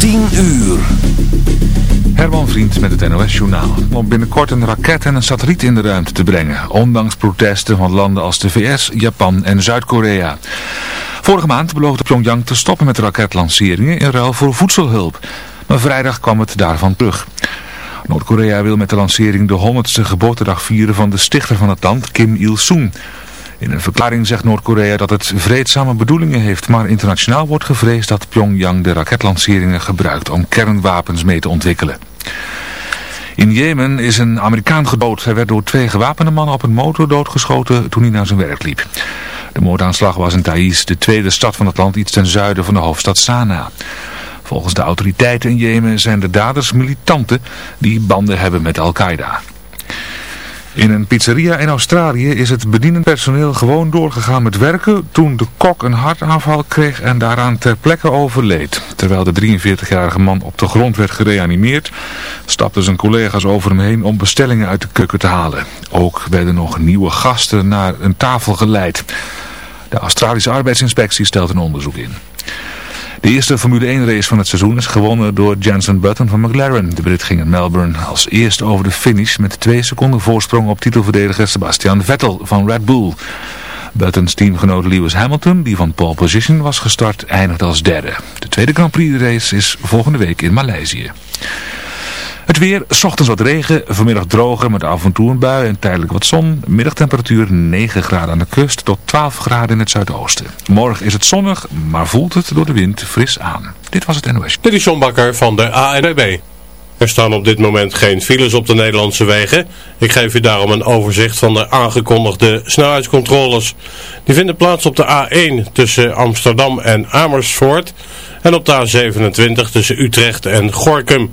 10 uur. Herman Vriend met het NOS Journaal. Om binnenkort een raket en een satelliet in de ruimte te brengen. Ondanks protesten van landen als de VS, Japan en Zuid-Korea. Vorige maand beloofde Pyongyang te stoppen met raketlanceringen in ruil voor voedselhulp. Maar vrijdag kwam het daarvan terug. Noord-Korea wil met de lancering de 100ste geboortedag vieren van de stichter van het land, Kim Il-sung. In een verklaring zegt Noord-Korea dat het vreedzame bedoelingen heeft, maar internationaal wordt gevreesd dat Pyongyang de raketlanceringen gebruikt om kernwapens mee te ontwikkelen. In Jemen is een Amerikaan gedood. Hij werd door twee gewapende mannen op een motor doodgeschoten toen hij naar zijn werk liep. De moordaanslag was in Taiz, de tweede stad van het land, iets ten zuiden van de hoofdstad Sanaa. Volgens de autoriteiten in Jemen zijn de daders militanten die banden hebben met Al-Qaeda. In een pizzeria in Australië is het bedienend personeel gewoon doorgegaan met werken toen de kok een hartaanval kreeg en daaraan ter plekke overleed. Terwijl de 43-jarige man op de grond werd gereanimeerd, stapten zijn collega's over hem heen om bestellingen uit de keuken te halen. Ook werden nog nieuwe gasten naar een tafel geleid. De Australische arbeidsinspectie stelt een onderzoek in. De eerste Formule 1 race van het seizoen is gewonnen door Jensen Button van McLaren. De Brit ging in Melbourne als eerste over de finish met twee seconden voorsprong op titelverdediger Sebastian Vettel van Red Bull. Buttons teamgenoot Lewis Hamilton, die van pole position was gestart, eindigde als derde. De tweede Grand Prix race is volgende week in Maleisië. Het weer, ochtends wat regen, vanmiddag droger met af en toe een bui en tijdelijk wat zon. Middagtemperatuur 9 graden aan de kust tot 12 graden in het zuidoosten. Morgen is het zonnig, maar voelt het door de wind fris aan. Dit was het NOS. Dit is John Bakker van de ANWB. Er staan op dit moment geen files op de Nederlandse wegen. Ik geef u daarom een overzicht van de aangekondigde snelheidscontroles. Die vinden plaats op de A1 tussen Amsterdam en Amersfoort en op de A27 tussen Utrecht en Gorkum.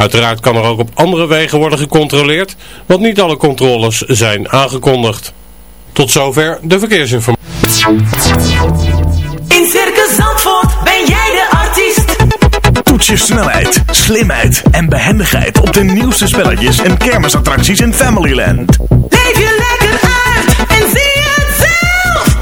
Uiteraard kan er ook op andere wegen worden gecontroleerd, want niet alle controles zijn aangekondigd. Tot zover de verkeersinformatie. In Circus Zandvoort ben jij de artiest. Toets je snelheid, slimheid en behendigheid op de nieuwste spelletjes en kermisattracties in Familyland. Leef je lekker uit en zie.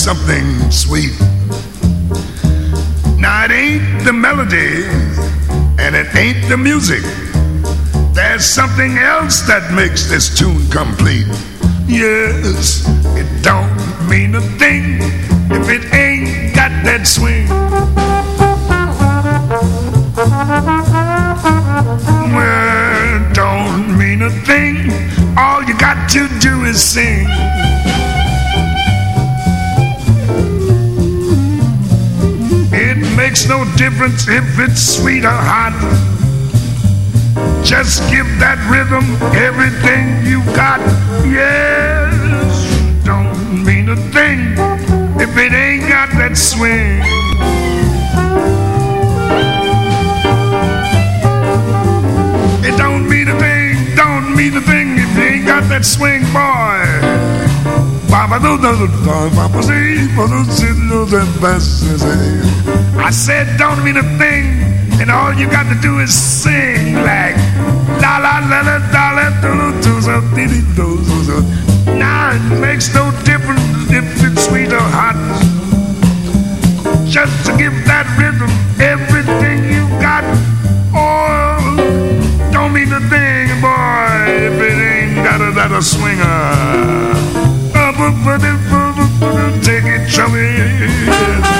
Something sweet? Now it ain't the melody and it ain't the music. There's something else that makes this tune complete. Yes, it don't mean a thing if it ain't got that swing. Well, don't mean a thing. All you got to do is sing. Makes no difference if it's sweet or hot. Just give that rhythm everything you got. Yes, don't mean a thing if it ain't got that swing. It don't mean a thing, don't mean a thing if you ain't got that swing, boy. I said, don't mean a thing, and all you got to do is sing like la la la la la la do do so diddy do so. Now it makes no difference if it's sweet or hot. Just to give that rhythm everything you got. Oh, don't mean a thing, boy, if it ain't got a, that a swinger. Take it, chummy.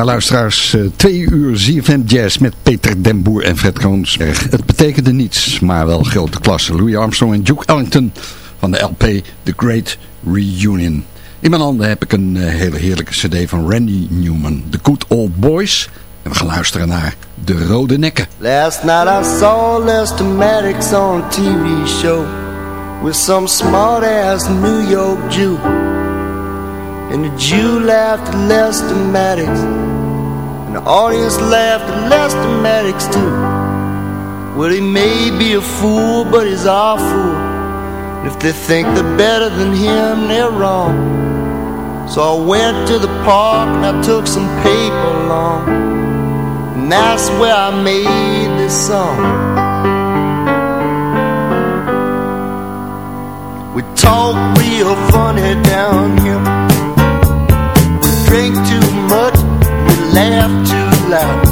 Ja, luisteraars, uh, twee uur ZFM Jazz met Peter Den Boer en Fred Kroonsberg. Het betekende niets, maar wel grote klasse. Louis Armstrong en Duke Ellington van de LP The Great Reunion. In mijn handen heb ik een uh, hele heerlijke cd van Randy Newman, The Good Old Boys. En we gaan luisteren naar De Rode Nekken. Last night I saw Lester Maddox on a TV show With some smart-ass New York Jew And the Jew laughed at Lester Maddox And the audience laughed at Lester Maddox too. Well, he may be a fool, but he's our fool And if they think they're better than him, they're wrong. So I went to the park and I took some paper along. And that's where I made this song. We talk real funny down here drink too much, we laugh too loud.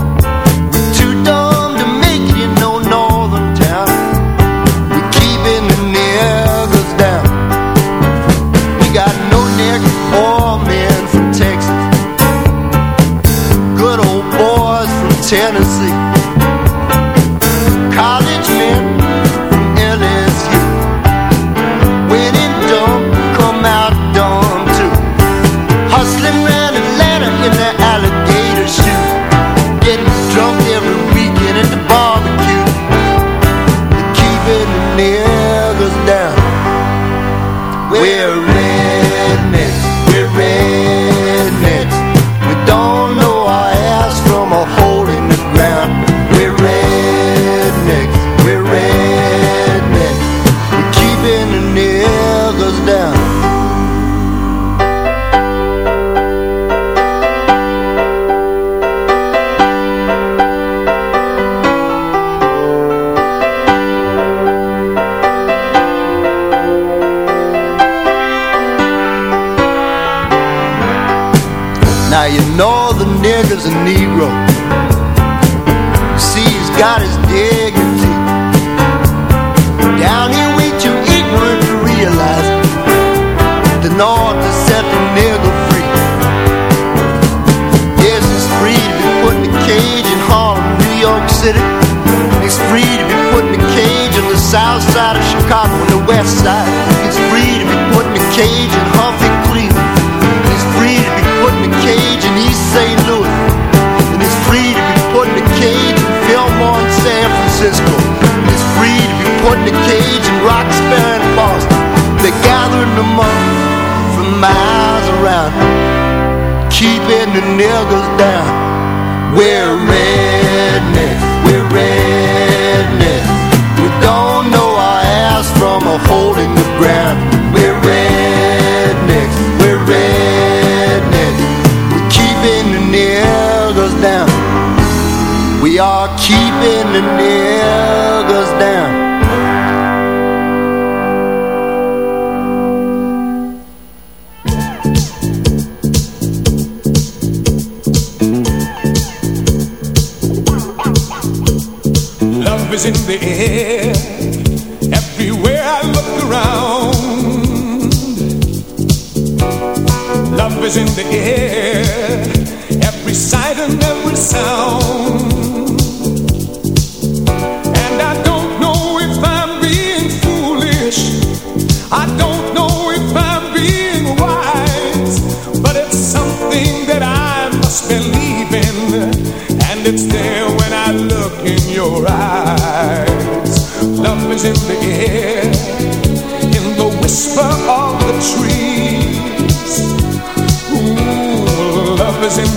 Is in the air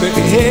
love is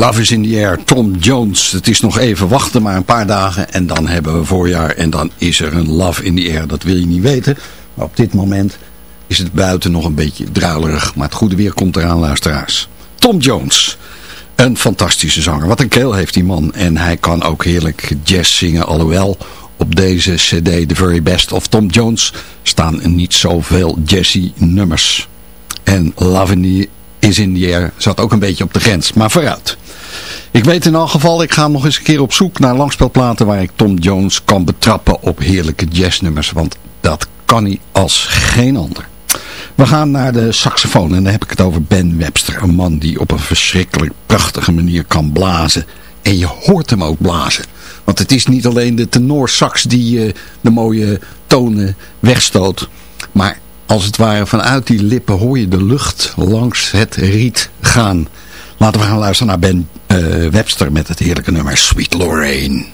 Love is in the air, Tom Jones. Het is nog even wachten, maar een paar dagen en dan hebben we voorjaar. En dan is er een Love in the air, dat wil je niet weten. Maar op dit moment is het buiten nog een beetje druilerig. Maar het goede weer komt eraan, luisteraars. Tom Jones, een fantastische zanger. Wat een keel heeft die man. En hij kan ook heerlijk jazz zingen, alhoewel op deze cd, The Very Best of Tom Jones, staan niet zoveel jazzy nummers. En Love in the is in the Air zat ook een beetje op de grens. Maar vooruit. Ik weet in elk geval, ik ga nog eens een keer op zoek naar langspelplaten waar ik Tom Jones kan betrappen op heerlijke jazznummers. Want dat kan hij als geen ander. We gaan naar de saxofoon en dan heb ik het over Ben Webster. Een man die op een verschrikkelijk prachtige manier kan blazen. En je hoort hem ook blazen. Want het is niet alleen de tenorsax die uh, de mooie tonen wegstoot. Maar als het ware vanuit die lippen hoor je de lucht langs het riet gaan. Laten we gaan luisteren naar Ben uh, Webster met het heerlijke nummer Sweet Lorraine.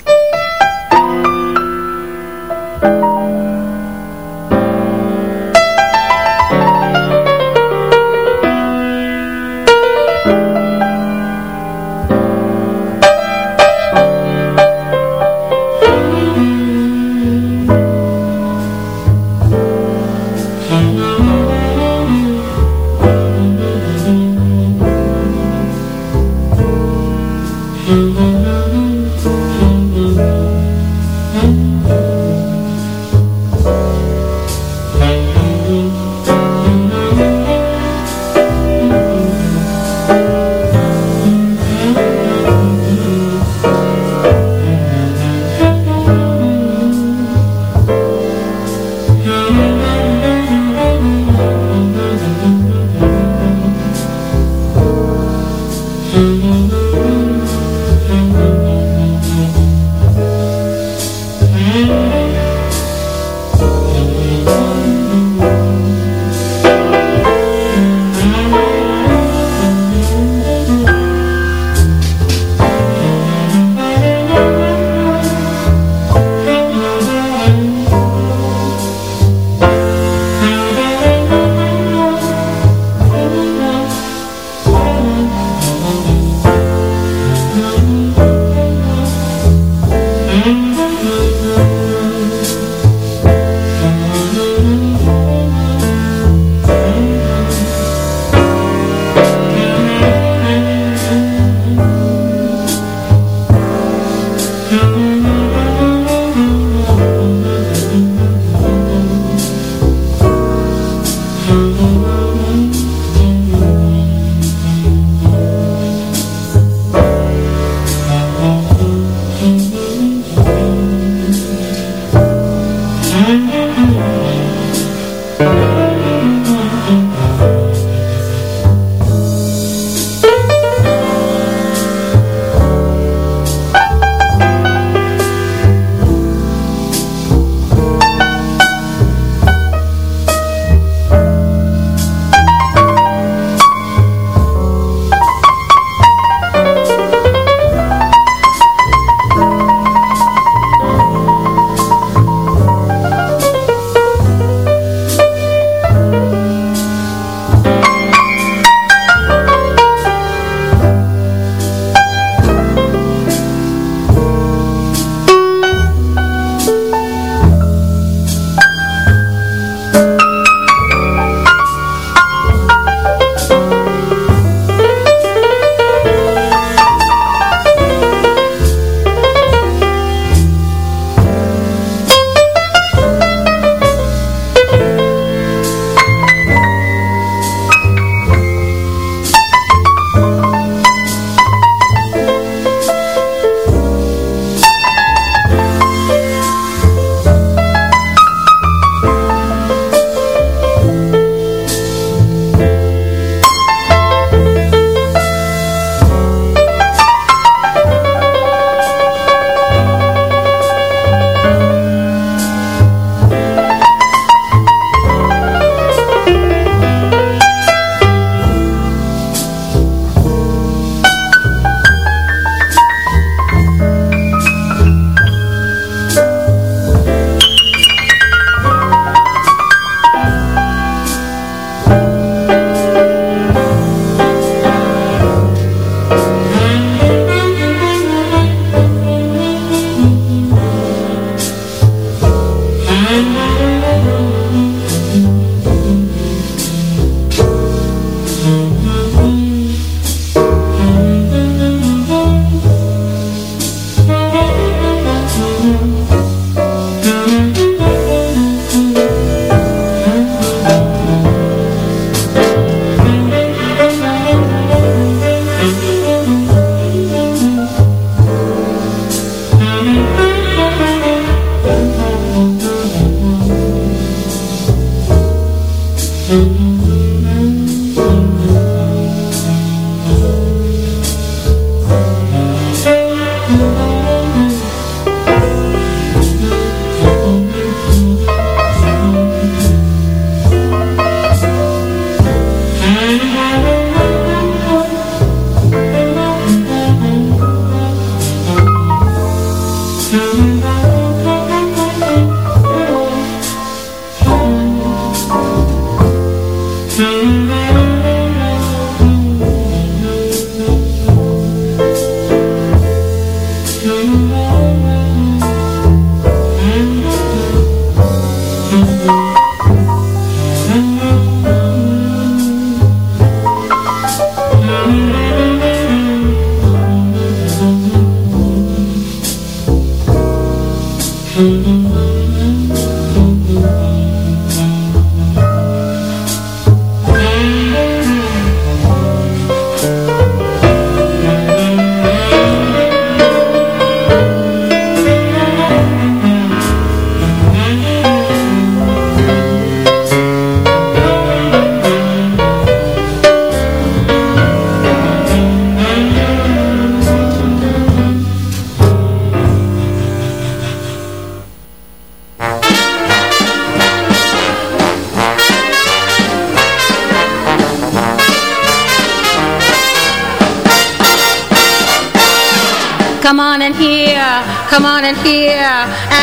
Come on in here, come on in here.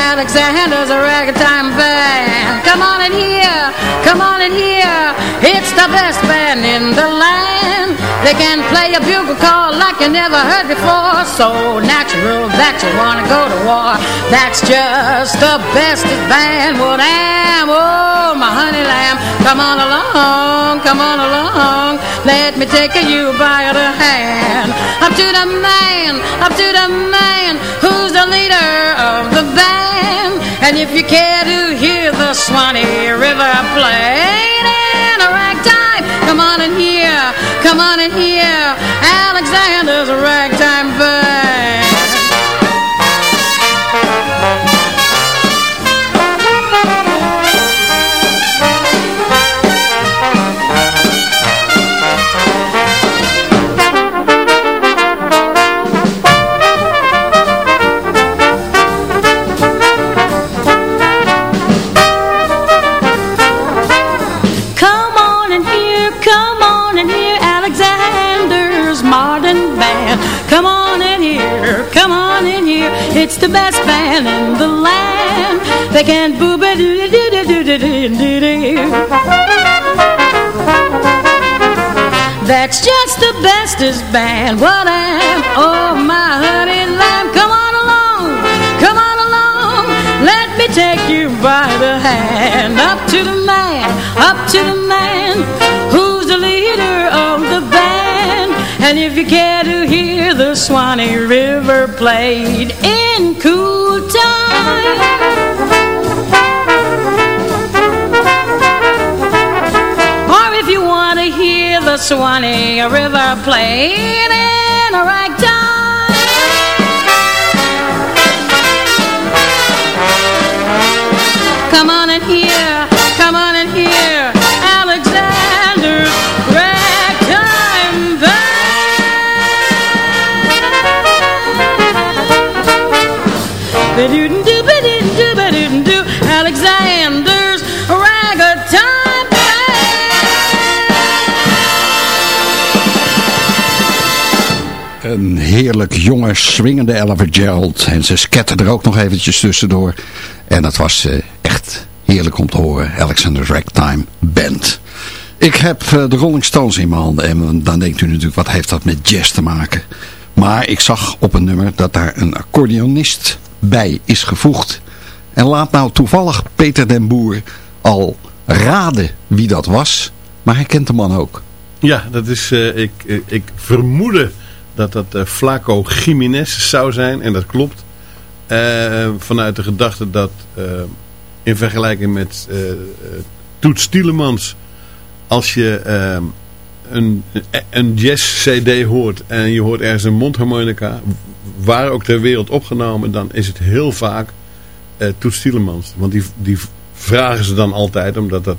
Alexander's a ragtime band. Come on in here, come on in here. It's the best band in the land. They can play a bugle call like you never heard before. So natural that you wanna go to war. That's just the bestest band. What am? Oh, my honey lamb. Come on along, come on along. Let me take you by the hand. Up to the man, up to the man who's the leader of the band. And if you care to hear the Swanee River playing in a ragtime, come on in here, come on in here. They can boo ba doo doo doo doo doo doo doo. That's just the bestest band. What am? Oh my honey lamb, come on along, come on along. Let me take you by the hand up to the man, up to the man who's the leader of the band. And if you care to hear the Swanee River played in cool Suwanee, river playing in a ragtime. Heerlijk jonge, swingende Ella Gerald. En ze sketterde er ook nog eventjes tussendoor. En dat was eh, echt heerlijk om te horen. Alexander Ragtime Band. Ik heb eh, de Rolling Stones in mijn handen. En dan denkt u natuurlijk, wat heeft dat met jazz te maken? Maar ik zag op een nummer dat daar een accordeonist bij is gevoegd. En laat nou toevallig Peter den Boer al raden wie dat was. Maar hij kent de man ook. Ja, dat is, eh, ik, ik vermoedde dat dat eh, Flaco Jiménez zou zijn. En dat klopt. Eh, vanuit de gedachte dat eh, in vergelijking met Toets Tielemans... als je een, een jazz-cd hoort en je hoort ergens een mondharmonica... waar ook ter wereld opgenomen... dan is het heel vaak eh Toets Tielemans. Want die, die vragen ze dan altijd omdat dat...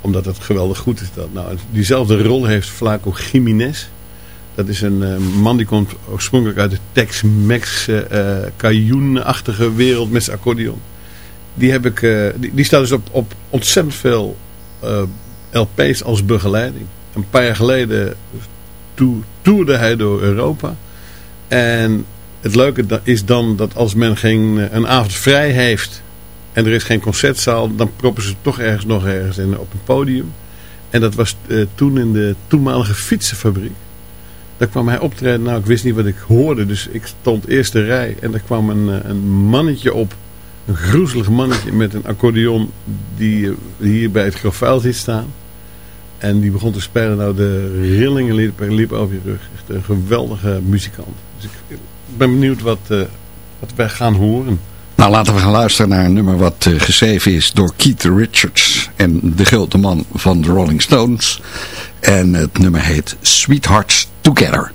omdat het geweldig goed is. Dat. Nou, diezelfde rol heeft Flaco Jiménez. Dat is een eh, man die komt oorspronkelijk uit de Tex-Mex eh Cajun-achtige wereld met zijn accordeon. Die, heb ik, eh, die, staat dus op, op ontzettend veel eh, LP's als begeleiding. Een paar jaar geleden to- toerde hij door Europa. En het leuke is dan dat als men geen, eh, een avond vrij heeft en er is geen concertzaal, dan proppen ze toch ergens nog ergens in, op een podium. En dat was eh, toen in de toenmalige fietsenfabriek. Daar kwam hij optreden. Nou, ik wist niet wat ik hoorde, dus ik stond eerste rij. En er kwam een, eh, een mannetje op Een groezelig mannetje met een accordeon die eh, hier bij het grafvuil zit staan. En die begon te spelen. Nou, de rillingen liepen liep over je rug. Echt een geweldige muzikant. Dus ik ben benieuwd wat, uh, wat wij gaan horen. Nou, laten we gaan luisteren naar een nummer wat uh, geschreven is door Keith Richards. En de grote man van de Rolling Stones. En het nummer heet Sweethearts Together.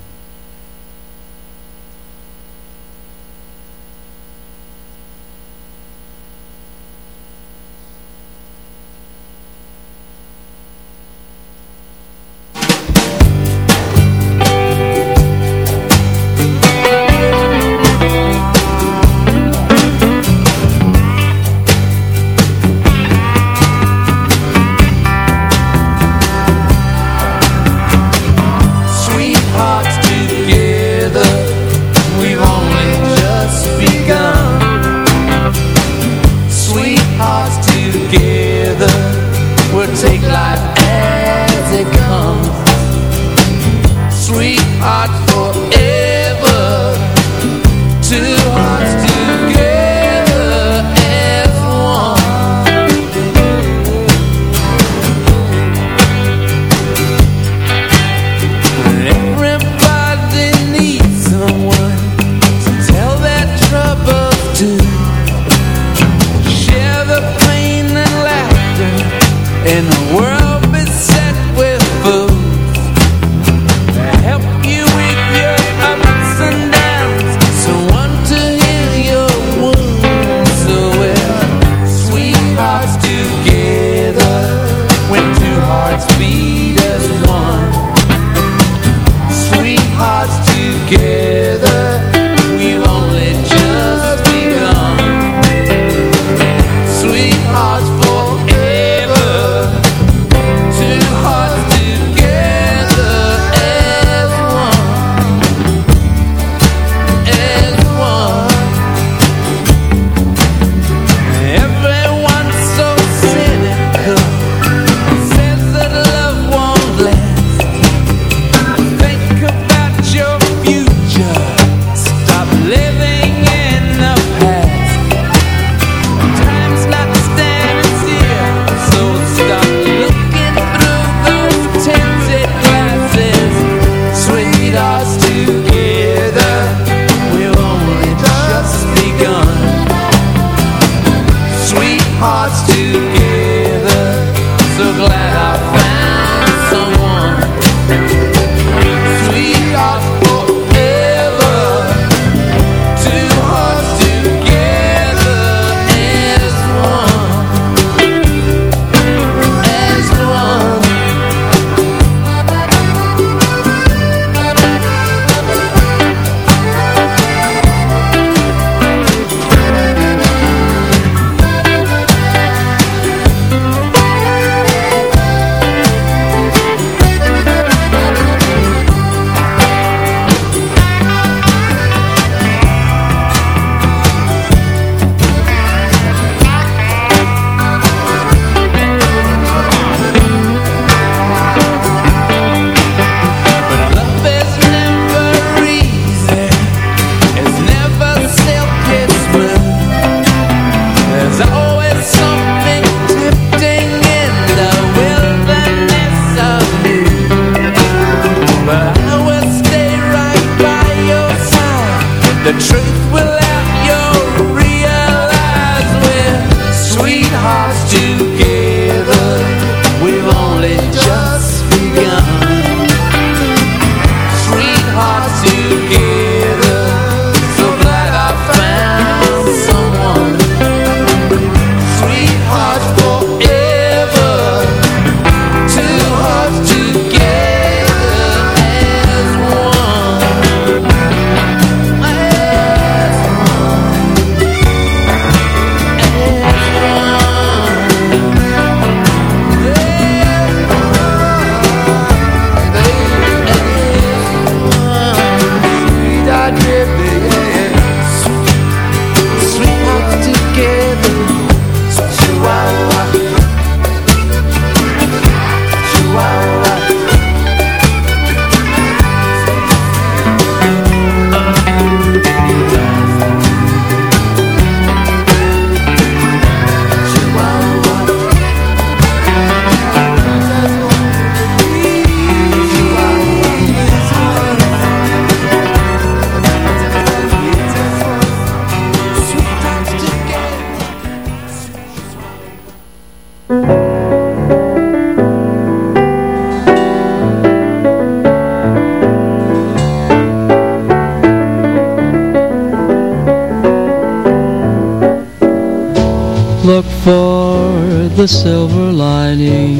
The silver lining.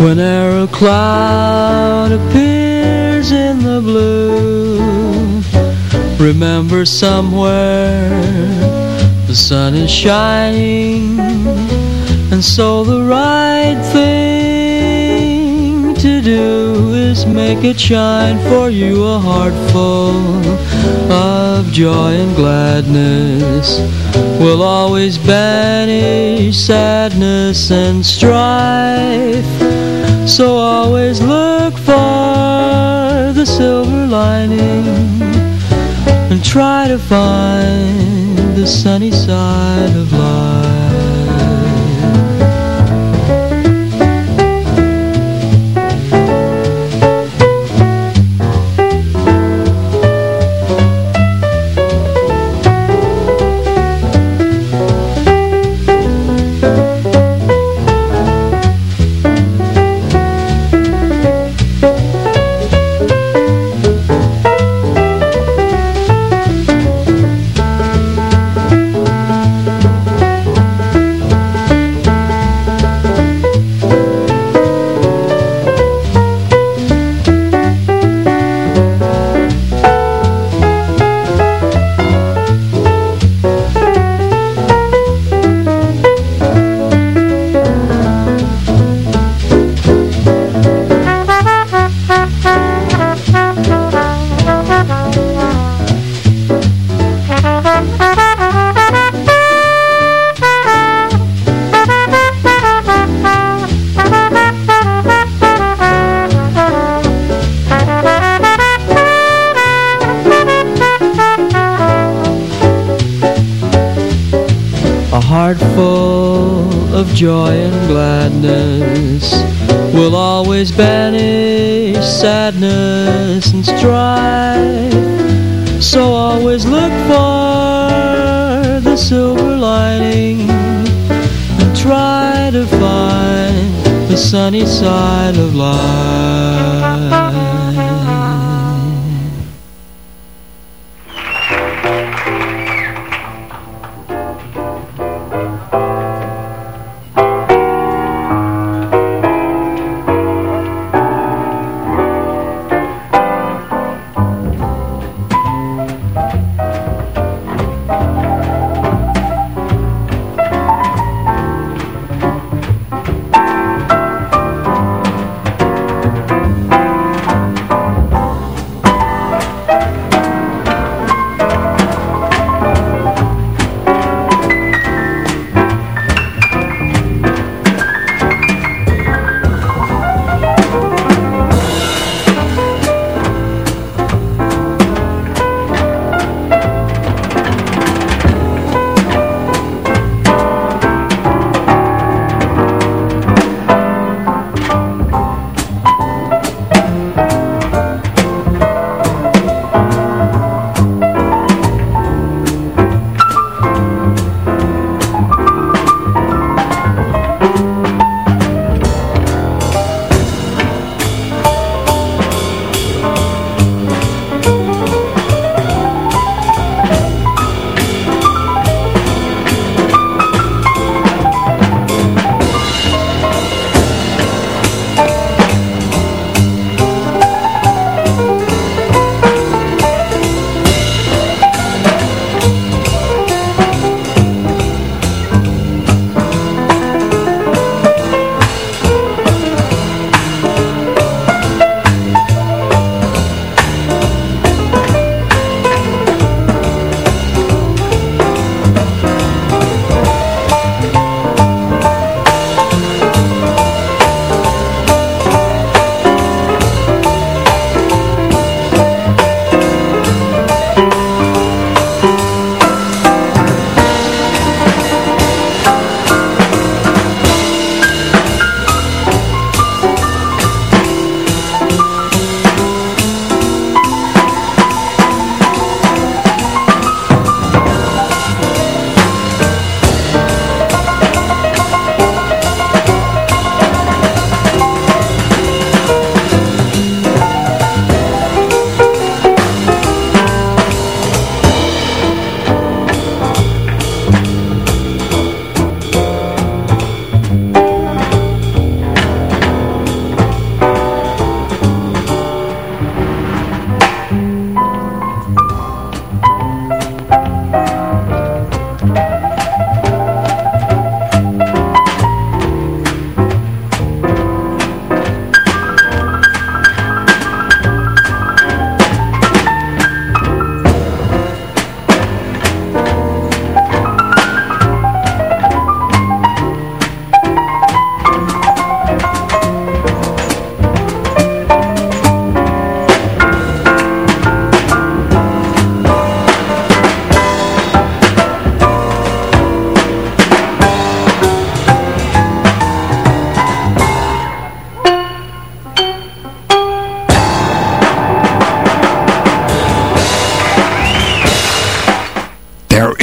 Whenever a cloud appears in the blue Remember somewhere the sun is shining And so the right thing to do is make it shine for you A heart full of joy and gladness Will always banish sadness and strife. So always look for the silver lining And try to find the sunny side of life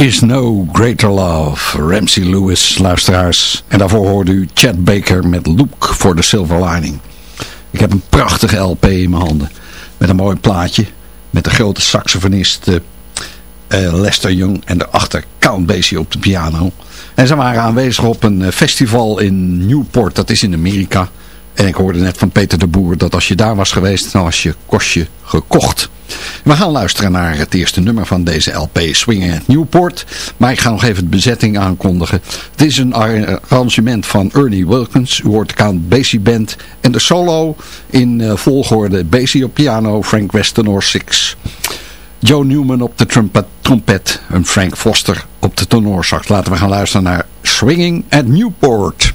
is no greater love. Ramsey Lewis, luisteraars. En daarvoor hoorde u Chad Baker met Look for the Silver Lining. Ik heb een prachtige LP in mijn handen. Met een mooi plaatje. Met de grote saxofonist uh, Lester Young. En daarachter Count Basie op de piano. En ze waren aanwezig op een eh, festival in Newport. Dat is in Amerika. En ik hoorde net van Peter de Boer dat als je daar was geweest, dan was je kostje gekocht. We gaan luisteren naar het eerste nummer van deze LP, Swinging at Newport. Maar ik ga nog even de bezetting aankondigen. Het is een arrangement van Ernie Wilkins. U hoort de Count Basie Band. En de solo in uh, volgorde Basie op piano, Frank Westenor 6. Joe Newman op de trompet en Frank Foster op de tenorsax. Laten we gaan luisteren naar Swinging at Newport.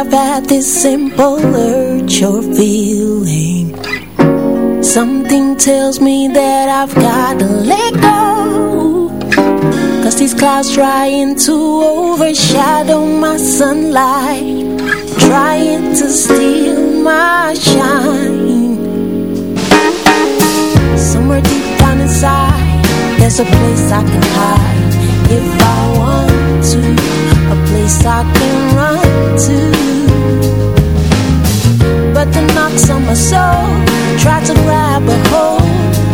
I've had this simple urge or feeling. Something tells me that I've got to let go. Cause these clouds trying to overshadow my sunlight Trying to steal my shine. Somewhere deep down inside There's a place I can hide. If I want to A place I can run to. But the knocks on my soul Try to grab a hold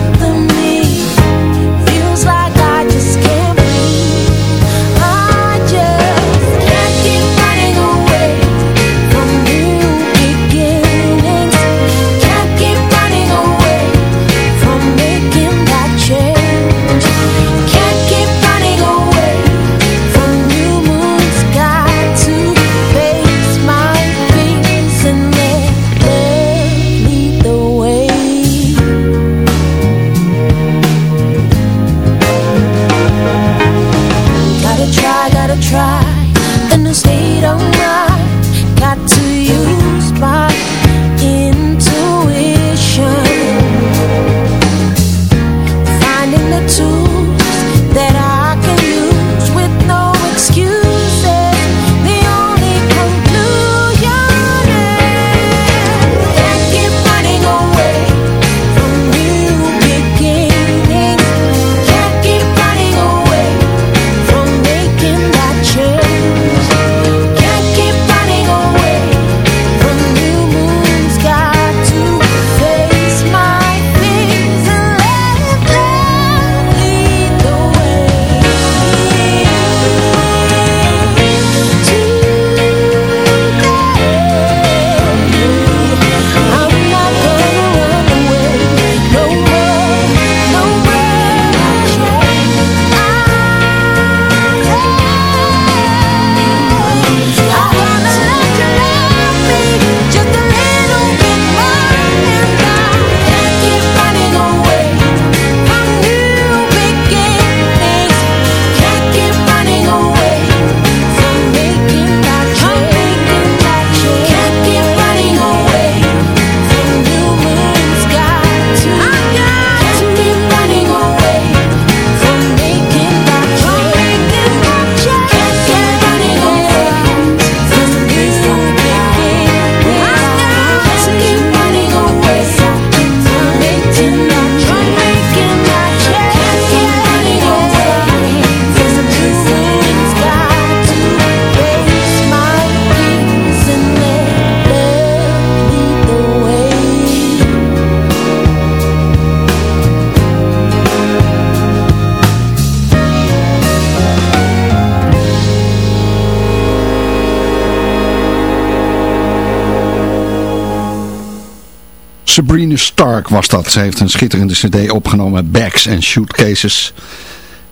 Stark was dat. Ze heeft een schitterende cd opgenomen, Bags and Shootcases.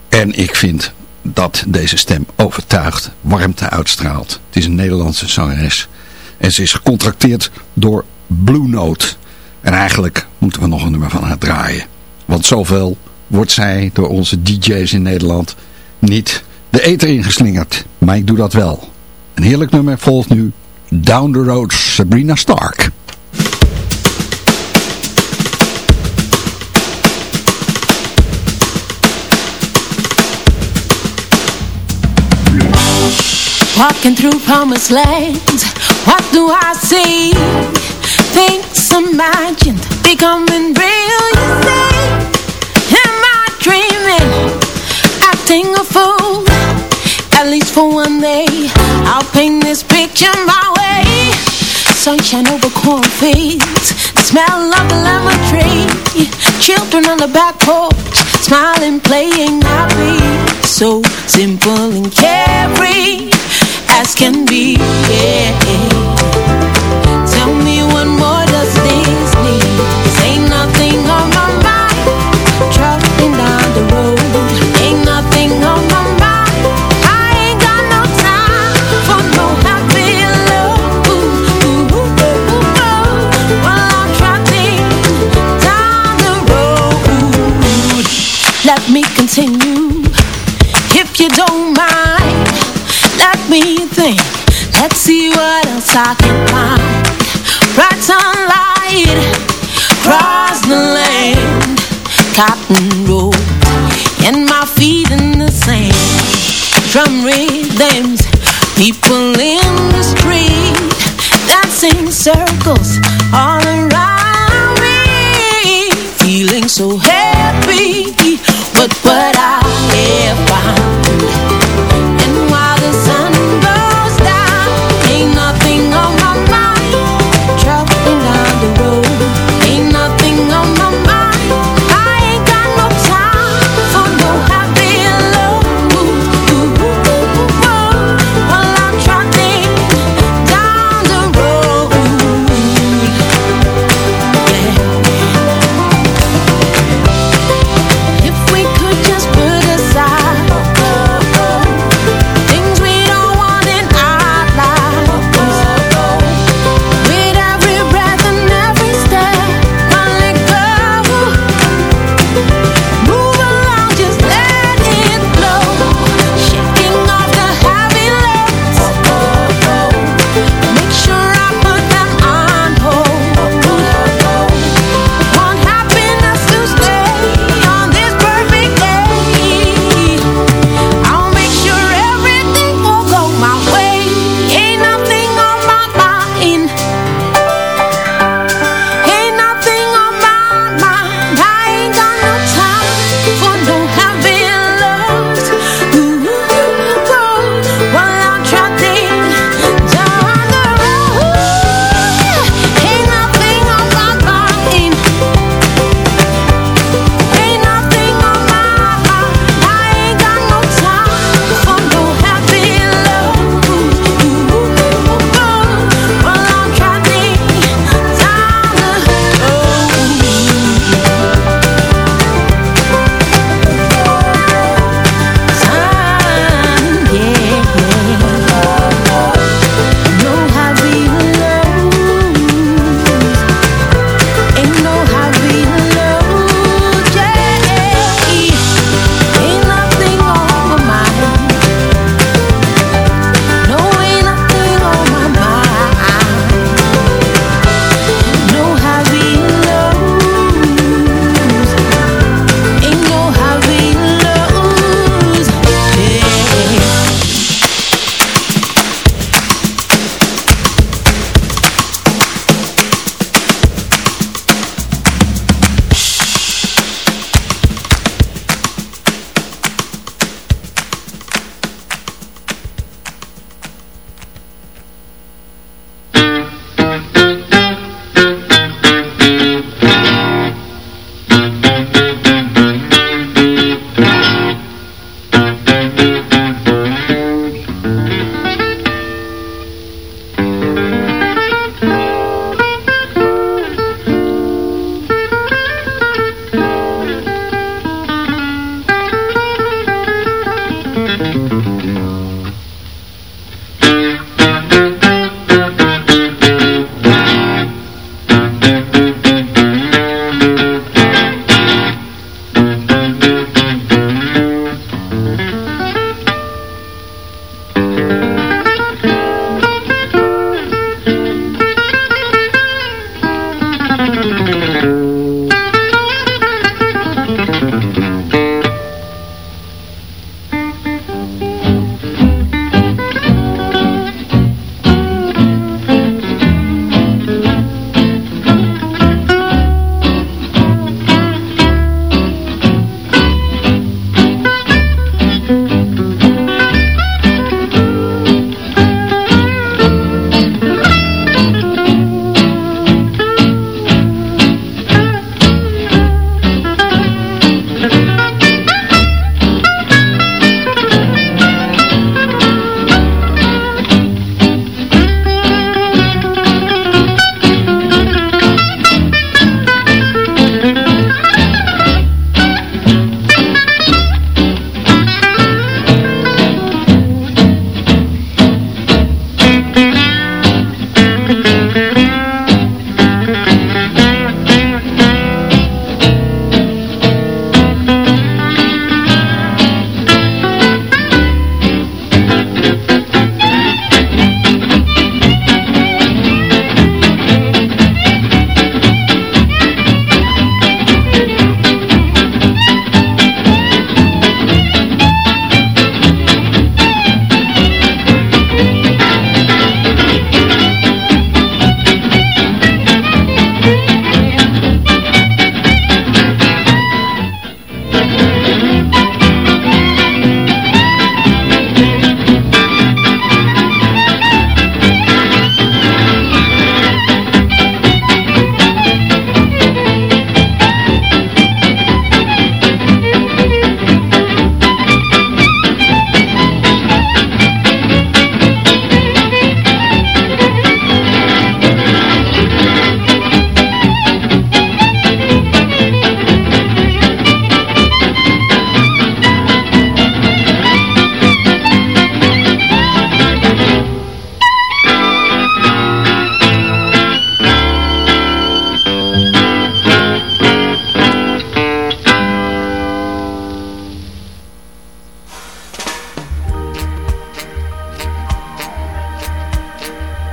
En ik vind dat deze stem overtuigt, warmte uitstraalt. Het is een Nederlandse zangeres. En ze is gecontracteerd door Blue Note. En eigenlijk moeten we nog een nummer van haar draaien. Want zoveel wordt zij door onze DJ's in Nederland niet de eter ingeslingerd. Maar ik doe dat wel. Een heerlijk nummer volgt nu Down the Road Sabrina Stark. Walking through promised lands, what do I see? Things imagined becoming real, you say Am I dreaming, acting a fool? At least for one day, I'll paint this picture my way. Sunshine over cornfields, the smell of the lemon tree. Children on the back porch, smiling, playing happy So simple and carefree as can be. Yeah. Tell me more does this need? Ain't nothing on my mind. Traveling down the road, ain't nothing on my mind. I ain't got no time for no happy love. While I'm traveling down the road, let me continue see what else I can find. Bright sunlight across the land, cotton road, and my feet in the sand. Drum rhythms, people in the street, dancing circles all around me, feeling so happy. But what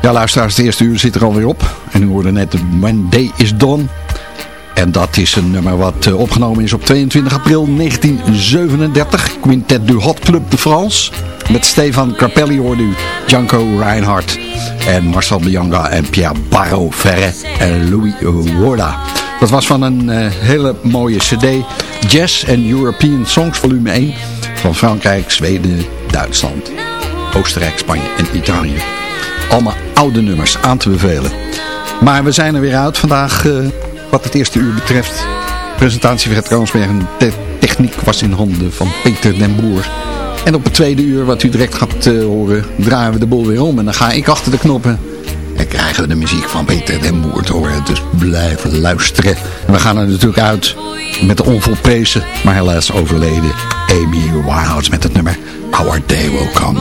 Ja, luisteraars, het eerste uur zit er alweer op. En u hoorde net When Day Is Done. En dat is een nummer wat eh, opgenomen is op 22 april 1937. Quintet du Hot Club de France. Met Stefan Carpelli hoorde u Janko Reinhardt. En Marcel Bianca en Pierre Barro Ferre en Louis Worda. Dat was van een uh, hele mooie cd. Jazz and European Songs volume 1. Van Frankrijk, Zweden, Duitsland, Oostenrijk, Spanje en Italië. Allemaal oude nummers aan te bevelen. Maar we zijn er weer uit vandaag uh, wat het eerste uur betreft. Presentatie van het Kroonsberg de techniek was in handen van Peter den Boer. En op het tweede uur, wat u direct gaat uh, horen, draaien we de bol weer om. En dan ga ik achter de knoppen. En krijgen we de muziek van Peter den Boer te horen. Dus blijf luisteren. En we gaan er natuurlijk uit met de onvolprezen, maar helaas overleden Amy Winehouse met het nummer Our Day Will Come.